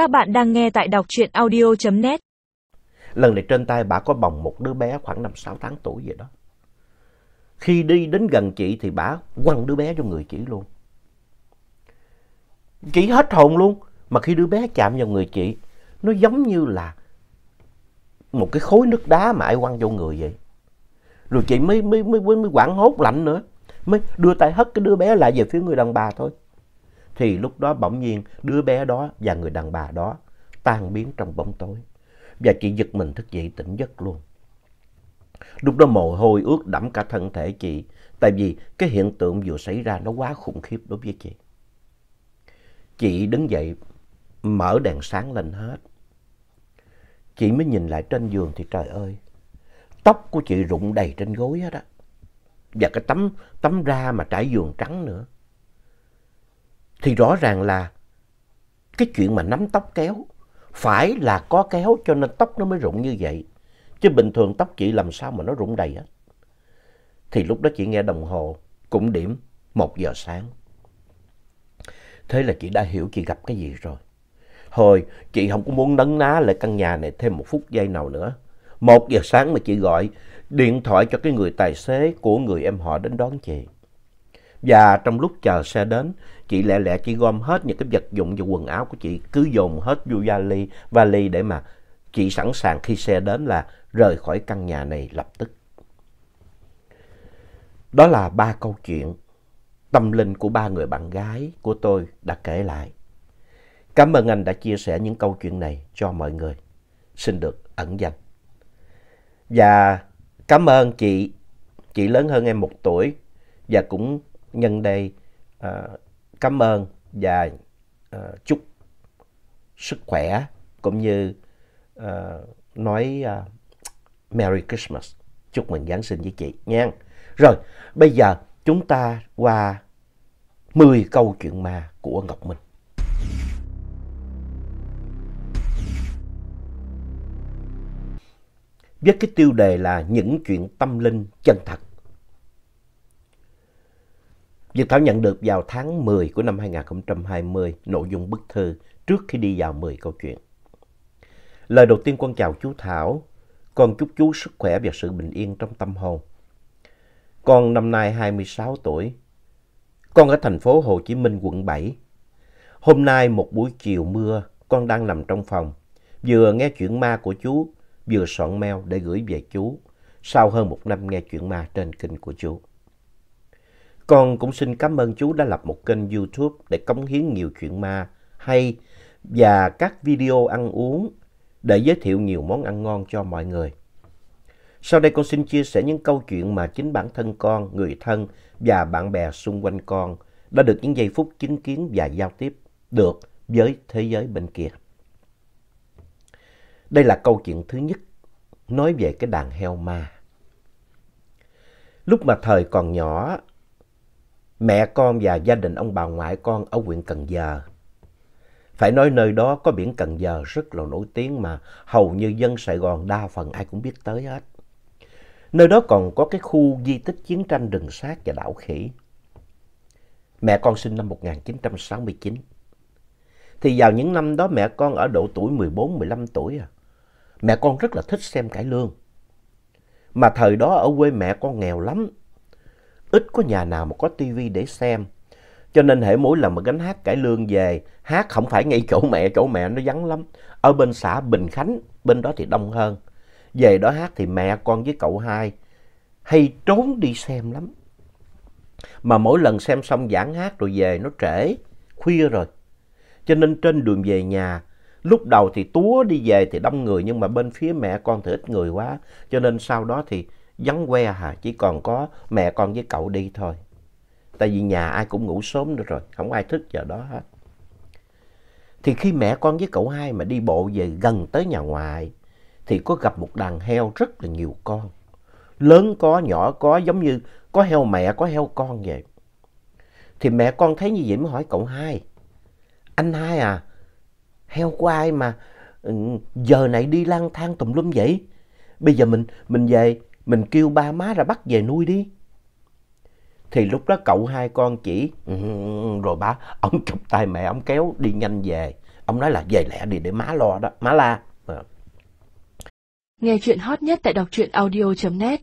Các bạn đang nghe tại đọc truyện audio.net. Lần này trên tay bà có bồng một đứa bé khoảng 5-6 tháng tuổi vậy đó. Khi đi đến gần chị thì bà quăng đứa bé cho người chị luôn. Chị hết hồn luôn. Mà khi đứa bé chạm vào người chị, nó giống như là một cái khối nước đá mà ai quăng vô người vậy. Rồi chị mới, mới, mới, mới, mới quảng hốt lạnh nữa. Mới đưa tay hất cái đứa bé lại về phía người đàn bà thôi. Thì lúc đó bỗng nhiên đứa bé đó và người đàn bà đó tan biến trong bóng tối. Và chị giật mình thức dậy tỉnh giấc luôn. Lúc đó mồ hôi ướt đẫm cả thân thể chị. Tại vì cái hiện tượng vừa xảy ra nó quá khủng khiếp đối với chị. Chị đứng dậy mở đèn sáng lên hết. Chị mới nhìn lại trên giường thì trời ơi. Tóc của chị rụng đầy trên gối hết á. Và cái tấm, tấm ra mà trải giường trắng nữa. Thì rõ ràng là cái chuyện mà nắm tóc kéo phải là có kéo cho nên tóc nó mới rụng như vậy. Chứ bình thường tóc chị làm sao mà nó rụng đầy hết. Thì lúc đó chị nghe đồng hồ cũng điểm một giờ sáng. Thế là chị đã hiểu chị gặp cái gì rồi. Thôi, chị không có muốn nấn ná lại căn nhà này thêm một phút giây nào nữa. Một giờ sáng mà chị gọi điện thoại cho cái người tài xế của người em họ đến đón chị. Và trong lúc chờ xe đến, chị lẹ lẹ chị gom hết những cái vật dụng và quần áo của chị cứ dồn hết vô vali, vali để mà chị sẵn sàng khi xe đến là rời khỏi căn nhà này lập tức. Đó là ba câu chuyện tâm linh của ba người bạn gái của tôi đã kể lại. Cảm ơn anh đã chia sẻ những câu chuyện này cho mọi người. Xin được ẩn danh. Và cảm ơn chị, chị lớn hơn em một tuổi và cũng nhân đây uh, cảm ơn và uh, chúc sức khỏe cũng như uh, nói uh, Merry Christmas. Chúc mừng Giáng sinh với chị nha. Rồi, bây giờ chúng ta qua 10 câu chuyện ma của Ngọc Minh. Với cái tiêu đề là những chuyện tâm linh chân thật. Việt Thảo nhận được vào tháng 10 của năm 2020 nội dung bức thư trước khi đi vào 10 câu chuyện. Lời đầu tiên con chào chú Thảo, con chúc chú sức khỏe và sự bình yên trong tâm hồn. Con năm nay 26 tuổi. Con ở thành phố Hồ Chí Minh, quận 7. Hôm nay một buổi chiều mưa, con đang nằm trong phòng. Vừa nghe chuyện ma của chú, vừa soạn mail để gửi về chú. Sau hơn một năm nghe chuyện ma trên kênh của chú. Con cũng xin cảm ơn chú đã lập một kênh YouTube để cống hiến nhiều chuyện ma hay và các video ăn uống để giới thiệu nhiều món ăn ngon cho mọi người. Sau đây con xin chia sẻ những câu chuyện mà chính bản thân con, người thân và bạn bè xung quanh con đã được những giây phút chứng kiến và giao tiếp được với thế giới bên kia. Đây là câu chuyện thứ nhất, nói về cái đàn heo ma. Lúc mà thời còn nhỏ, mẹ con và gia đình ông bà ngoại con ở huyện Cần Giờ. Phải nói nơi đó có biển Cần Giờ rất là nổi tiếng mà hầu như dân Sài Gòn đa phần ai cũng biết tới hết. Nơi đó còn có cái khu di tích chiến tranh rừng sát và đảo khỉ. Mẹ con sinh năm 1969. Thì vào những năm đó mẹ con ở độ tuổi 14-15 tuổi à. Mẹ con rất là thích xem cải lương. Mà thời đó ở quê mẹ con nghèo lắm. Ít có nhà nào mà có tivi để xem. Cho nên hệ mỗi lần mà gánh hát cải lương về, hát không phải ngay chỗ mẹ, chỗ mẹ nó vắng lắm. Ở bên xã Bình Khánh, bên đó thì đông hơn. Về đó hát thì mẹ con với cậu hai hay trốn đi xem lắm. Mà mỗi lần xem xong giảng hát rồi về nó trễ, khuya rồi. Cho nên trên đường về nhà, lúc đầu thì túa đi về thì đông người nhưng mà bên phía mẹ con thì ít người quá. Cho nên sau đó thì vắng que hả, chỉ còn có mẹ con với cậu đi thôi. Tại vì nhà ai cũng ngủ sớm nữa rồi, không ai thức giờ đó hết. Thì khi mẹ con với cậu hai mà đi bộ về gần tới nhà ngoại, thì có gặp một đàn heo rất là nhiều con. Lớn có, nhỏ có, giống như có heo mẹ, có heo con vậy. Thì mẹ con thấy như vậy mới hỏi cậu hai. Anh hai à, heo của ai mà ừ, giờ này đi lang thang tùm lum vậy? Bây giờ mình mình về, mình kêu ba má ra bắt về nuôi đi. Thì lúc đó cậu hai con chỉ, ừ, rồi ba, ông chụp tay mẹ, ông kéo đi nhanh về. ông nói là về lẹ đi để má lo đó má la à. Nghe chuyện hot nhất tại đọc truyện audio.net